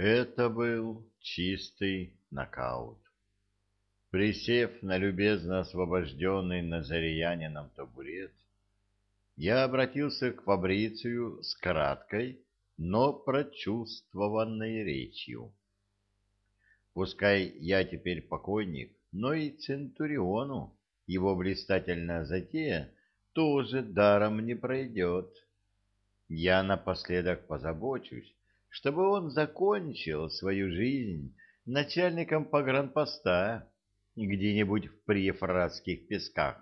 Это был чистый нокаут. Присев на любезно освобожденный назариянином табурет, я обратился к Фабрицию с краткой, но прочувствованной речью. Пускай я теперь покойник, но и Центуриону его блистательная затея тоже даром не пройдет. Я напоследок позабочусь, чтобы он закончил свою жизнь начальником погранпоста где-нибудь в приефратских песках,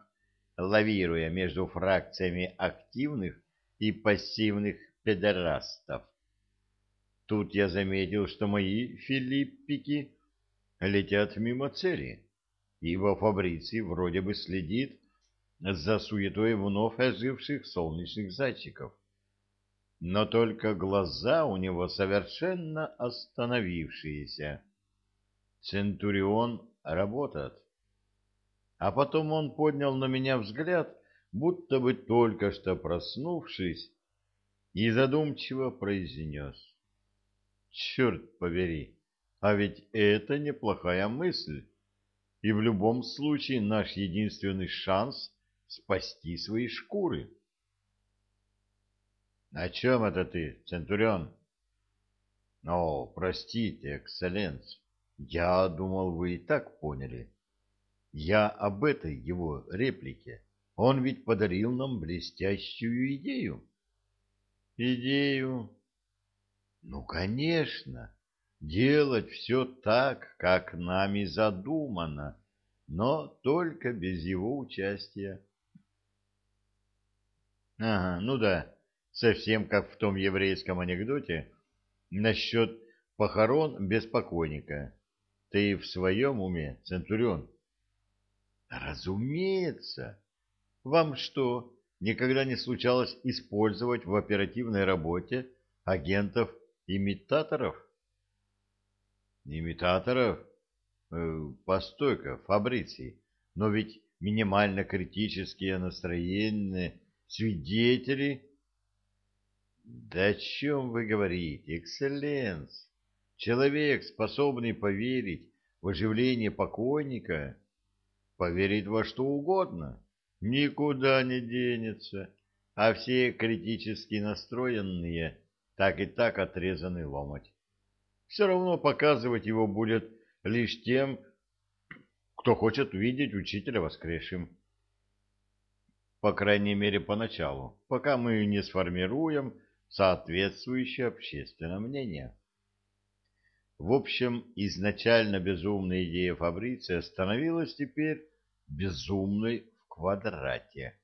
лавируя между фракциями активных и пассивных педерастов. Тут я заметил, что мои филиппики летят мимо цели, ибо Фабриций вроде бы следит за суетой вновь оживших солнечных зайчиков. Но только глаза у него совершенно остановившиеся. Центурион работает. А потом он поднял на меня взгляд, будто бы только что проснувшись, и задумчиво произнес. Черт побери, а ведь это неплохая мысль, и в любом случае наш единственный шанс спасти свои шкуры. — О чем это ты, Центурион? — О, простите, экселленс, я думал, вы и так поняли. Я об этой его реплике. Он ведь подарил нам блестящую идею. Идею? Ну, конечно. Делать все так, как нами задумано, но только без его участия. Ага, ну да, совсем как в том еврейском анекдоте насчет похорон без покойника. Ты в своем уме, Центурион? Разумеется. Вам что, никогда не случалось использовать в оперативной работе агентов-имитаторов? Имитаторов? Э, Постой-ка, Фабриций, но ведь минимально критические настроения свидетели... Да о чем вы говорите, экселленс? Человек, способный поверить в оживление покойника, поверит во что угодно, никуда не денется, а все критически настроенные так и так отрезаны ломать. Все равно показывать его будет лишь тем, кто хочет увидеть учителя воскресшим. По крайней мере, поначалу, пока мы не сформируем соответствующее общественное мнение. В общем, изначально безумная идея Фабриция становилась теперь безумной в квадрате.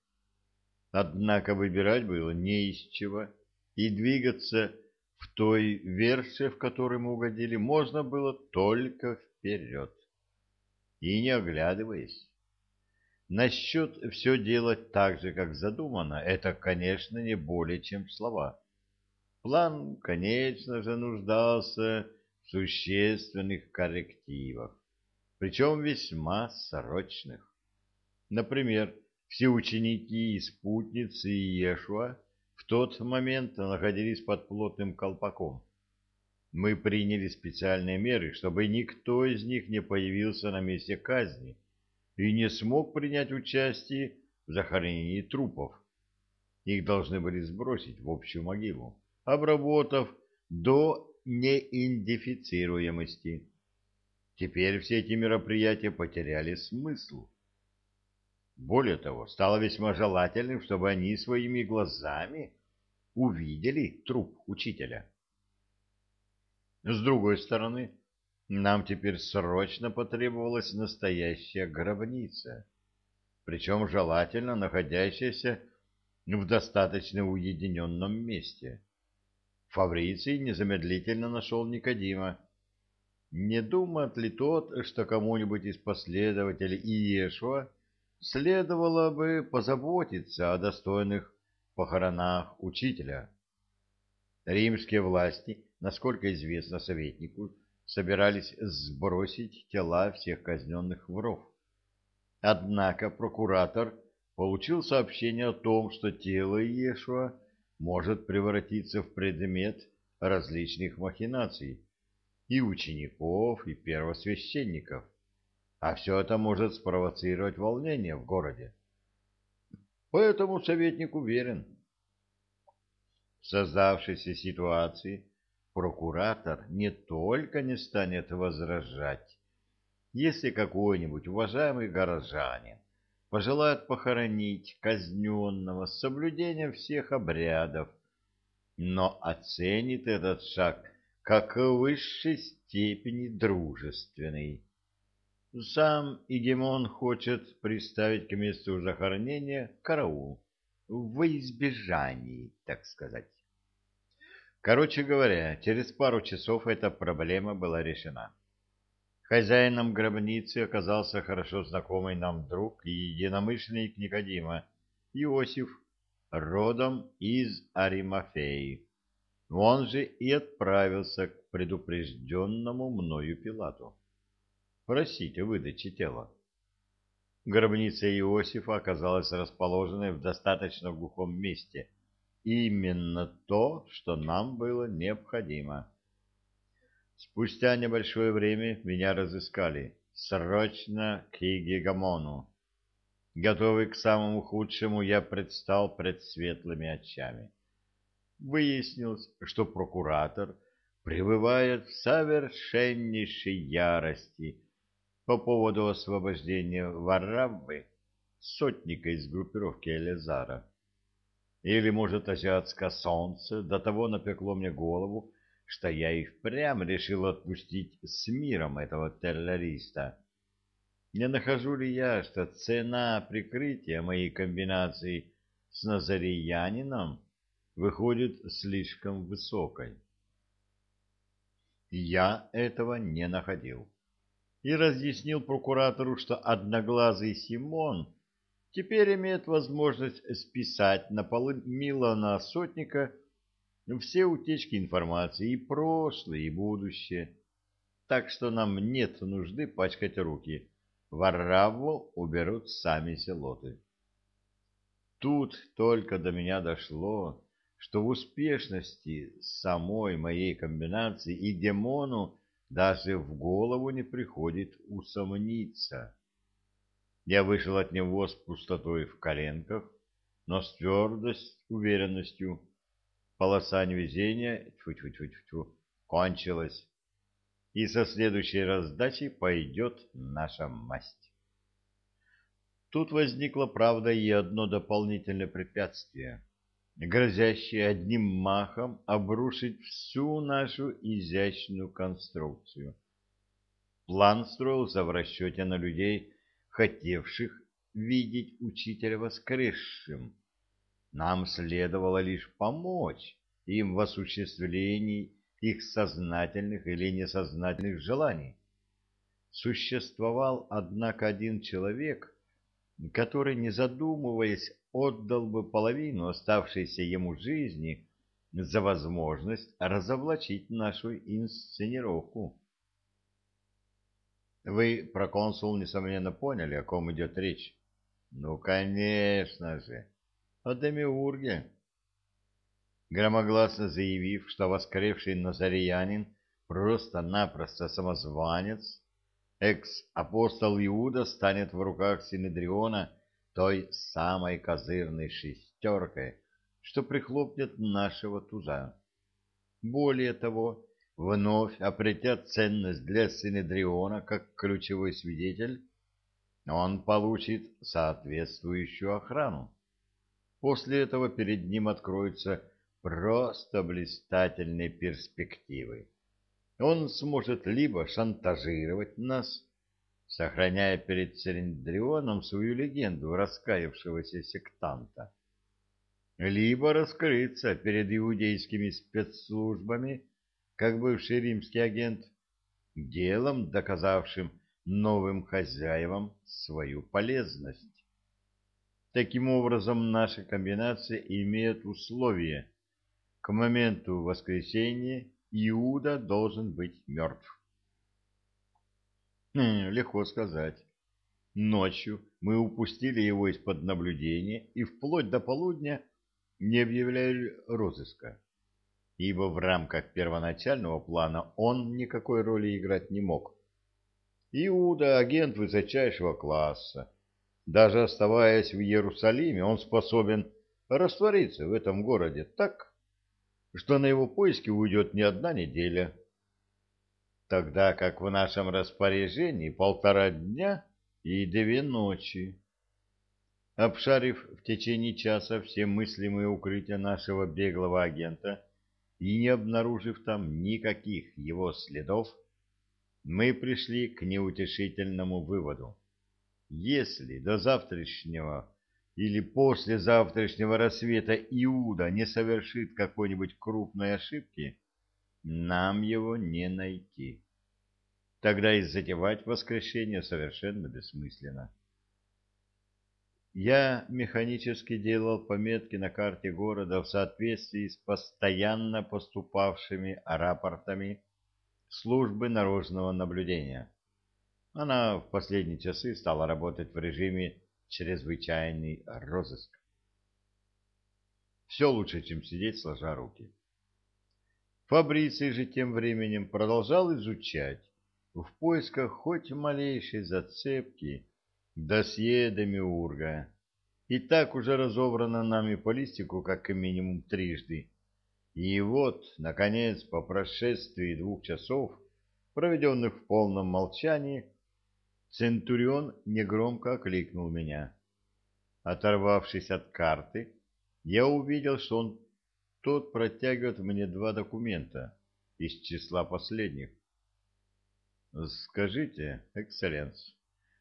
Однако выбирать было не из чего, и двигаться в той версии, в которой мы угодили, можно было только вперед. И не оглядываясь. Насчет все делать так же, как задумано, это, конечно, не более чем слова. План, конечно же, нуждался существенных коррективах, причем весьма срочных. Например, все ученики и спутницы Иешуа в тот момент находились под плотным колпаком. Мы приняли специальные меры, чтобы никто из них не появился на месте казни и не смог принять участие в захоронении трупов. Их должны были сбросить в общую могилу, обработав до неидентифицируемости. Теперь все эти мероприятия потеряли смысл. Более того, стало весьма желательным, чтобы они своими глазами увидели труп учителя. С другой стороны, нам теперь срочно потребовалась настоящая гробница, причем желательно находящаяся в достаточно уединенном месте. Фабриций незамедлительно нашел Никодима. Не думает ли тот, что кому-нибудь из последователей Иешуа следовало бы позаботиться о достойных похоронах учителя? Римские власти, насколько известно советнику, собирались сбросить тела всех казненных воров. Однако прокуратор получил сообщение о том, что тело Иешуа может превратиться в предмет различных махинаций, и учеников, и первосвященников. А все это может спровоцировать волнение в городе. Поэтому советник уверен. В создавшейся ситуации прокуратор не только не станет возражать, если какой-нибудь уважаемый горожанин пожелает похоронить казненного с соблюдением всех обрядов, но оценит этот шаг как в высшей степени дружественный. Сам Игемон хочет приставить к месту захоронения караул, во избежании, так сказать. Короче говоря, через пару часов эта проблема была решена. Хозяином гробницы оказался хорошо знакомый нам друг и единомышленник Никодима, Иосиф, родом из Аримафеи. Он же и отправился к предупрежденному мною Пилату. Просить о выдаче тела. Гробница Иосифа оказалась расположенной в достаточно глухом месте. Именно то, что нам было необходимо. Спустя небольшое время меня разыскали. Срочно к Игигамону. Готовый к самому худшему, я предстал пред светлыми очами. Выяснилось, что прокуратор пребывает в совершеннейшей ярости по поводу освобождения Вараввы, сотника из группировки Элизара. Или, может, азиатское солнце до того напекло мне голову, что я и впрямь решил отпустить с миром этого террориста. Не нахожу ли я, что цена прикрытия моей комбинации с назариянином выходит слишком высокой? Я этого не находил и разъяснил прокуратору, что одноглазый Симон теперь имеет возможность списать на полы Милана Сотника все утечки информации и прошлое, и будущее. Так что нам нет нужды пачкать руки. Вараву уберут сами селоты. Тут только до меня дошло, что в успешности самой моей комбинации и демону даже в голову не приходит усомниться. Я вышел от него с пустотой в коленках, но с твердостью, уверенностью, полоса невезения тьфу -тьфу -тьфу -тьфу, кончилась, и со следующей раздачей пойдет наша масть. Тут возникло, правда, и одно дополнительное препятствие, грозящее одним махом обрушить всю нашу изящную конструкцию. План строился в расчете на людей, хотевших видеть учителя воскресшим, нам следовало лишь помочь им в осуществлении их сознательных или несознательных желаний. Существовал, однако, один человек, который, не задумываясь, отдал бы половину оставшейся ему жизни за возможность разоблачить нашу инсценировку. Вы, проконсул, несомненно поняли, о ком идет речь. Ну, конечно же о Демиурге. Громогласно заявив, что воскресший назареянин просто-напросто самозванец, экс-апостол Иуда станет в руках Синедриона той самой козырной шестеркой, что прихлопнет нашего туза. Более того, вновь опретят ценность для Синедриона как ключевой свидетель, он получит соответствующую охрану. После этого перед ним откроются просто блистательные перспективы. Он сможет либо шантажировать нас, сохраняя перед Церендрионом свою легенду раскаявшегося сектанта, либо раскрыться перед иудейскими спецслужбами, как бывший римский агент, делом доказавшим новым хозяевам свою полезность. Таким образом, наша комбинация имеет условие. К моменту воскресения Иуда должен быть мертв. Хм, легко сказать. Ночью мы упустили его из-под наблюдения и вплоть до полудня не объявляли розыска. ибо в рамках первоначального плана он никакой роли играть не мог. Иуда — агент высочайшего класса. Даже оставаясь в Иерусалиме, он способен раствориться в этом городе так, что на его поиски уйдет не одна неделя. Тогда как в нашем распоряжении полтора дня и две ночи. Обшарив в течение часа все мыслимые укрытия нашего беглого агента и не обнаружив там никаких его следов, мы пришли к неутешительному выводу. Если до завтрашнего или после завтрашнего рассвета Иуда не совершит какой-нибудь крупной ошибки, нам его не найти. Тогда и затевать воскрешение совершенно бессмысленно. Я механически делал пометки на карте города в соответствии с постоянно поступавшими рапортами службы наружного наблюдения. Она в последние часы стала работать в режиме чрезвычайный розыск. Все лучше, чем сидеть сложа руки. Фабриций же тем временем продолжал изучать в поисках хоть малейшей зацепки досье Демиурга. И так уже разобрано нами по листику как минимум трижды. И вот, наконец, по прошествии двух часов, проведенных в полном молчании, Центурион негромко окликнул меня. Оторвавшись от карты, я увидел, что он тот протягивает мне два документа из числа последних. «Скажите, экселленс,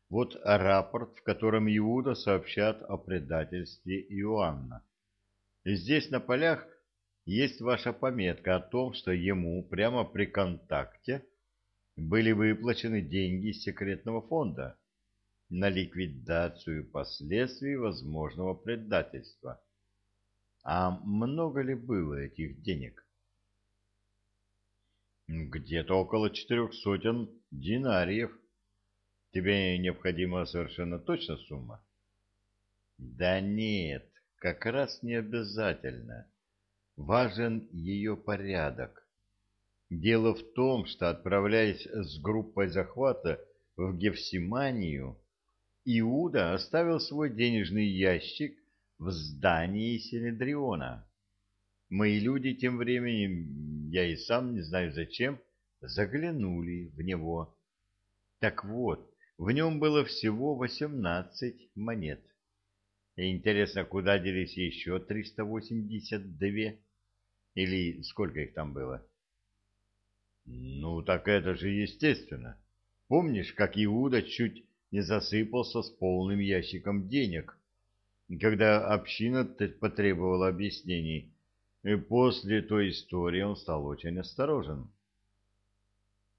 вот рапорт, в котором Иуда сообщат о предательстве Иоанна. Здесь на полях есть ваша пометка о том, что ему прямо при контакте были выплачены деньги из секретного фонда на ликвидацию последствий возможного предательства. А много ли было этих денег? Где-то около четырех сотен динариев. Тебе необходима совершенно точно сумма? Да нет, как раз не обязательно. Важен ее порядок. Дело в том, что, отправляясь с группой захвата в Гефсиманию, Иуда оставил свой денежный ящик в здании Синедриона. Мои люди тем временем, я и сам не знаю зачем, заглянули в него. Так вот, в нем было всего восемнадцать монет. Интересно, куда делись еще триста восемьдесят две? Или сколько их там было? Ну, так это же естественно. Помнишь, как Иуда чуть не засыпался с полным ящиком денег, когда община потребовала объяснений, и после той истории он стал очень осторожен.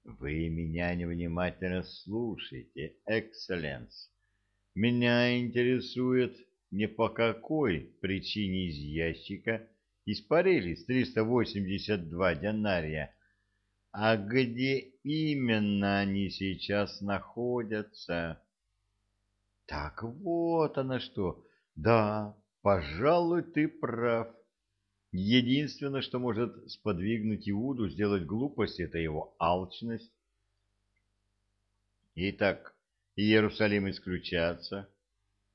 Вы меня невнимательно слушаете, экселленс. Меня интересует, не по какой причине из ящика испарились 382 динария, а где именно они сейчас находятся. Так вот оно что. Да, пожалуй, ты прав. Единственное, что может сподвигнуть Иуду сделать глупость, это его алчность. Итак, Иерусалим исключается.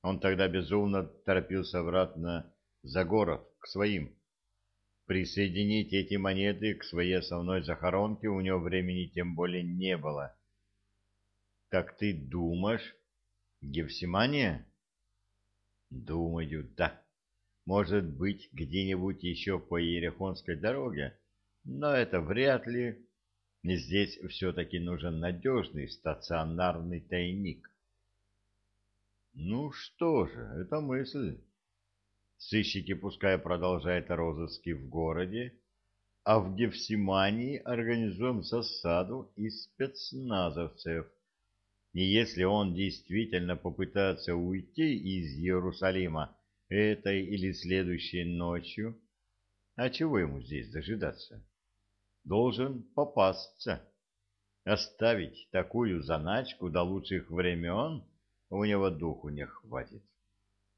Он тогда безумно торопился обратно за город, к своим. Присоединить эти монеты к своей основной захоронке у него времени тем более не было. Так ты думаешь, Гефсимания? Думаю, да. Может быть, где-нибудь еще по Иерихонской дороге, но это вряд ли. Здесь все-таки нужен надежный стационарный тайник. Ну что же, это мысль. Сыщики пускай продолжают розыски в городе, а в Гефсимании организуем засаду из спецназовцев. И если он действительно попытается уйти из Иерусалима, этой или следующей ночью. А чего ему здесь дожидаться? Должен попасться. Оставить такую заначку до лучших времен у него духу не хватит.